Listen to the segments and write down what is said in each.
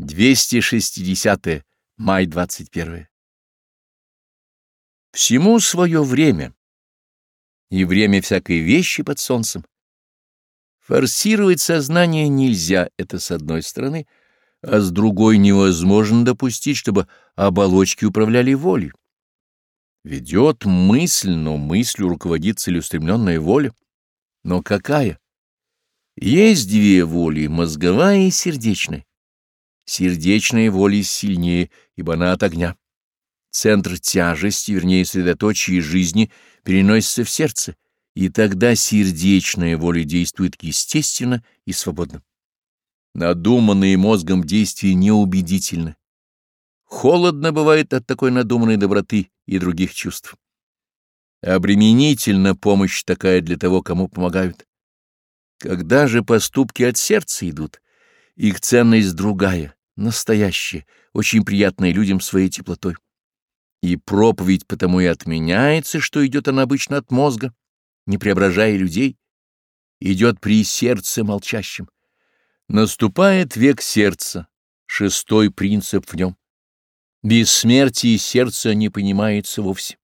260 май 21. Всему свое время, и время всякой вещи под солнцем. Форсировать сознание нельзя, это с одной стороны, а с другой невозможно допустить, чтобы оболочки управляли волей. Ведет мысль, но мыслью руководит целеустремленная воля. Но какая? Есть две воли, мозговая и сердечная сердечной воли сильнее, ибо она от огня. Центр тяжести, вернее, средоточие жизни, переносится в сердце, и тогда сердечная воля действует естественно и свободно. Надуманные мозгом действия неубедительны. Холодно бывает от такой надуманной доброты и других чувств. Обременительна помощь такая для того, кому помогают. Когда же поступки от сердца идут, их ценность другая, настоящее, очень приятное людям своей теплотой. И проповедь потому и отменяется, что идет она обычно от мозга, не преображая людей, идет при сердце молчащем. Наступает век сердца, шестой принцип в нем. Бессмертие сердца не понимается вовсе.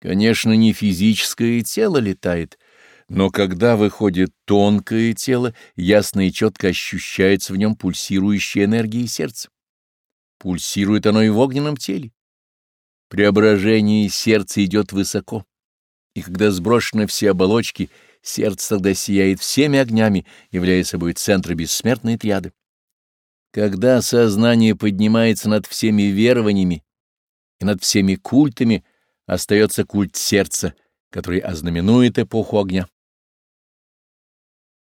Конечно, не физическое тело летает — но когда выходит тонкое тело, ясно и четко ощущается в нем пульсирующая энергия сердца. Пульсирует оно и в огненном теле. Преображение сердца идет высоко, и когда сброшены все оболочки, сердце тогда сияет всеми огнями, являя собой центр бессмертной триады. Когда сознание поднимается над всеми верованиями и над всеми культами, остается культ сердца, который ознаменует эпоху огня.